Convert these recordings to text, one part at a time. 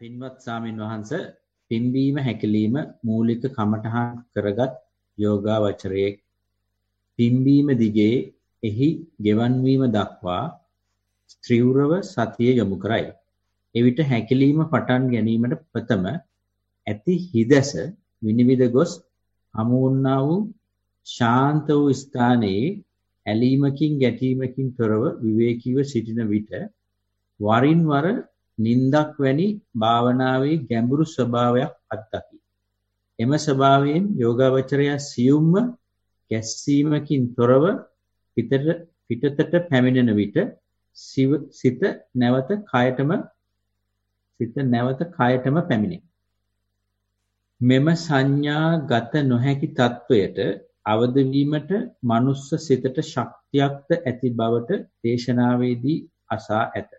පින්වත් සාමින් වහන්ස පිම්බීම හැකිලිම මූලික කමඨහන් කරගත් යෝගාවචරයේ පිම්බීම දිගේ එහි ගෙවන් වීම දක්වා ස්ත්‍රීවරව සතිය යොමු කරයි. එවිට හැකිලිම පටන් ගැනීමට ප්‍රථම ඇති හිදැස විනිවිද ගොස් හමු වුණා වූ ශාන්ත වූ ස්ථානයේ ඇලීමකින් ගැටීමකින් තොරව විවේකීව සිටින විට වරින් වර නින්දක් වැනි භාවනාවේ ගැඹුරු ස්වභාවයක් අත්දකි. එම ස්වභාවයෙන් යෝගාවචරය සියුම්ම ගැස්සීමකින් තොරව පිටට පිටතට පැමිණෙන විට සිත නැවත කයටම සිත නැවත කයටම පැමිණේ. මෙම සංඥා ගත නොහැකි තත්වයට අවද වීමට මනුස්ස සිතට ශක්තියක්ද ඇති බවට දේශනාවේදී අසා ඇත.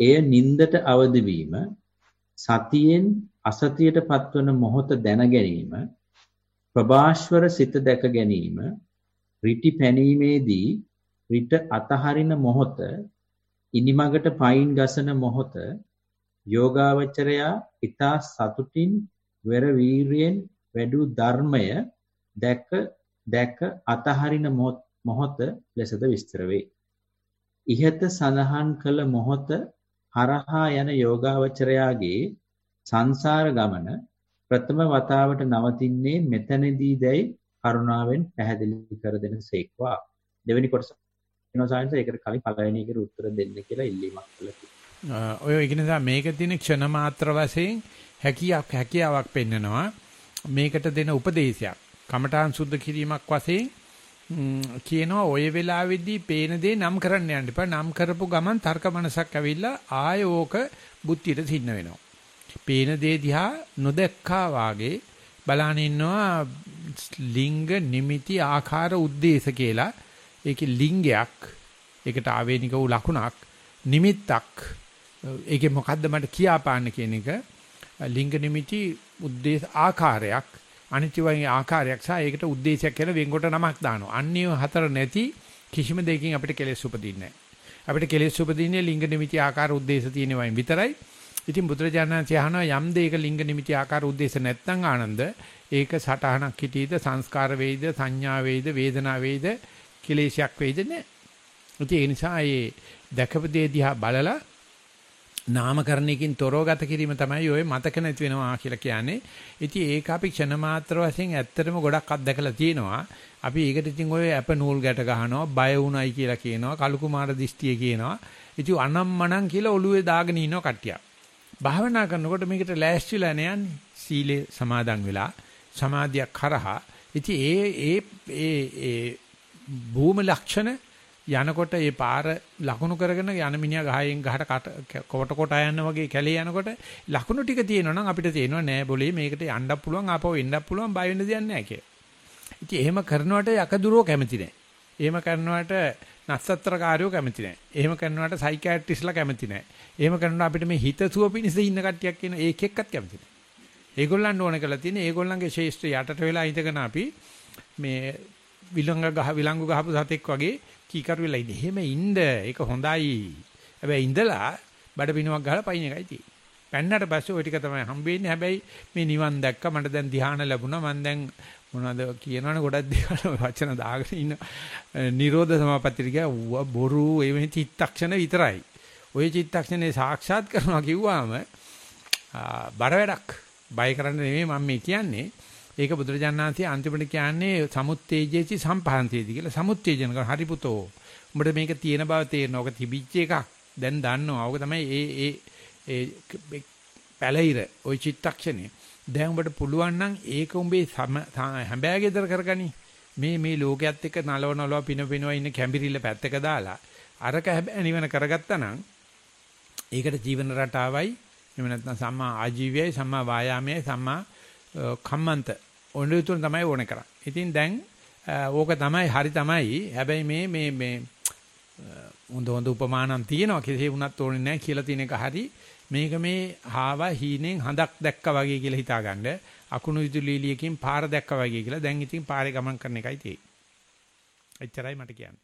එය නින්දට අවදි වීම සතියෙන් අසතියට පත්වන මොහොත දැන ගැනීම ප්‍රභාස්වර සිත දැක ගැනීම රිටි පැනීමේදී රිට අතහරින මොහොත ඉනිමගට පයින් ගසන මොහොත යෝගාවචරයා ඊතා සතුටින් වෙර වීරියෙන් වැඩූ ධර්මය දැක දැක අතහරින මොහොත ලෙසද විස්තර වේ. ඉහත සඳහන් කළ මොහොත හරහා යන යෝගාවචරයාගේ සංසාර ගමන ප්‍රථම වතාවට නවතින්නේ මෙතනදී දැයි කරුණාවෙන් පැහැදිලි කර දෙනසේක්වා. දෙවෙනි කොටස වෙනවා සායන්ස ඒකට කලින් පළවෙනි එකට උත්තර දෙන්න කියලා ඉල්ලීමක් කළා. ඔය ඒක නිසා මේක තියෙන ක්ෂණ මාත්‍ර වශයෙන් හැකියාවක් හැකියාවක් පෙන්නනවා. මේකට දෙන උපදේශයක්. කමඨාන් සුද්ධ කිරීමක් වශයෙන් කියනවා ඔය වෙලාවේදී පේන දේ නම් කරන්න යන්න එපා. නම් කරපු ගමන් තර්ක මනසක් ඇවිල්ලා ආය ඕක බුද්ධියට සින්න වෙනවා. පේන දේ දිහා නොදැක්කා වාගේ බලන ඉන්නවා ලිංග නිමිති ආකාර උද්දේශ කියලා. ඒකේ ලිංගයක් ඒකට ආවේනික වූ ලකුණක් නිමිත්තක් ඒකේ මොකද්ද මට කියාපාන්න කියන එක ලිංග නිමිති උද්දේශ ආකාරයක් අනිත්‍යවයි ආකාරයක් සහ ඒකට ಉದ್ದೇಶයක් කියලා වෙන්කොට නමක් දානවා. අන්නේ හතර නැති කිසිම දෙයකින් අපිට කෙලෙස් උපදින්නේ නැහැ. අපිට කෙලෙස් උපදින්නේ ලිංග නිමිති ආකාර ಉದ್ದೇಶ තියෙන වයින් විතරයි. ඉතින් බුදුරජාණන්සේ අහනවා යම් දෙයක ලිංග නිමිති ආකාර ಉದ್ದೇಶ නැත්නම් ආනන්ද ඒක සටහනක් හිටීද සංස්කාර වේද සංඥා වේද වේදනා වේද කෙලේශයක් වේද නැහැ. ඒ නිසා ඒ දැකපදේ දිහා බලලා නාමකරණයකින් තොරව ගත කිරීම තමයි ඔය මතක නැති වෙනවා කියලා කියන්නේ. ඉතින් ඒක අපි ක්ෂණ මාත්‍ර වශයෙන් ඇත්තටම ගොඩක් අත්දැකලා තියෙනවා. අපි ඒකට ඉතින් ඔය අප නූල් ගැට ගහනවා, බය වුණයි කියලා කියනවා, කලු කුමාර දිස්තිය කියනවා. ඉතින් අනම්මනම් කියලා ඔළුවේ දාගෙන ඉන්නවා කට්ටිය. භාවනා කරනකොට මේකට ලෑස්තිලා නෑන්නේ. සීලේ සමාදන් වෙලා සමාධියක් කරහා. ඉතින් ඒ ඒ ඒ ඒ භූම ලක්ෂණ යනකොට ඒ පාර ලකුණු කරගෙන යන මිනිහා ගහයෙන් ගහට කොට කොට යන වගේ කැලේ යනකොට ලකුණු ටික තියෙනවා නම් අපිට තේරෙනවා නෑ બોලේ මේකට යන්නත් පුළුවන් ආපහු එන්නත් පුළුවන් බය වෙන්න දෙයක් නෑ කියලා. ඉතින් එහෙම කරනවට යකදුරෝ කැමති නෑ. එහෙම කරනවට නස්සත්‍රකාරයෝ කැමති නෑ. එහෙම කරනවට සයිකියාට්‍රිස්ලා කැමති නෑ. එහෙම කරනවට අපිට මේ හිත සුව පිණිස ඉන්න කට්ටියක් කියන ඒක එක්කත් කැමති නෑ. ඒගොල්ලන්ට ඕන කරලා තියෙන්නේ ඒගොල්ලන්ගේ ශේෂ්ත්‍රය යටට වෙලා ඉඳගෙන අපි මේ විලංග ගහ විලංගු ගහපු සතෙක් වගේ කීකරු වෙලා ඉන්නේ. එහෙම ඉන්න ඒක හොඳයි. හැබැයි ඉඳලා බඩ පිනුවක් ගහලා පයින් එකයි තියෙන්නේ. පැන්නට පස්සේ ওই ටික තමයි හම්බෙන්නේ. හැබැයි මේ නිවන් දැක්ක මට දැන් ධ්‍යාන ලැබුණා. මම දැන් මොනවද කියනවනේ ගොඩක් දේවල් වචන දාගෙන ඉන්න. නිරෝධ සමාපත්තිය කිය බොරු ඒ වෙන චිත්තක්ෂණ විතරයි. ওই චිත්තක්ෂණේ සාක්ෂාත් කරනවා කිව්වම බර වැඩක්. බය කරන්න නෙමෙයි මම මේ කියන්නේ. ඒක බුදුරජාණන්සේ අන්තිමට කියන්නේ සමුත්තේජේති සම්පහන්තියේදී කියලා සමුත්තේජන කර හරි පුතෝ. උඹට මේක තියෙන බව තේරෙනවා. ඔක තිබිච්ච එකක්. දැන් දන්නවා. ඔක තමයි ඒ ඒ ඒ පැලිර ওই චිත්තක්ෂණේ. දැන් උඹට පුළුවන් නම් ඒක උඹේ හැඹෑගෙදර කරගනි. මේ මේ ලෝකයේත් එක්ක නලව නලව පින පිනව ඉන්න කැඹිරිල්ල පැත්තක දාලා අරක හැබැයි නිවන කරගත්තා නම් ඒකට ජීවන රටාවයි එහෙම නැත්නම් සම්මා ආජීවයයි සම්මා වායාමයයි සම්මා කම්මන්ත ඔන්න තුන තමයි ඕනේ කරන්නේ. ඉතින් දැන් ඕක තමයි හරි තමයි. හැබැයි මේ මේ මේ හොඳ හොඳ උපමානක් තියෙනවා. කෙසේ වුණත් ඕනේ නැහැ කියලා තියෙන එක හරි. මේක මේ හාව හීනෙන් හඳක් දැක්කා වගේ කියලා හිතාගන්න. අකුණු විදුලිලියකින් පාර දැක්කා වගේ කියලා. දැන් ඉතින් පාරේ ගමන් කරන එකයි තියෙන්නේ. එච්චරයි මට කියන්න.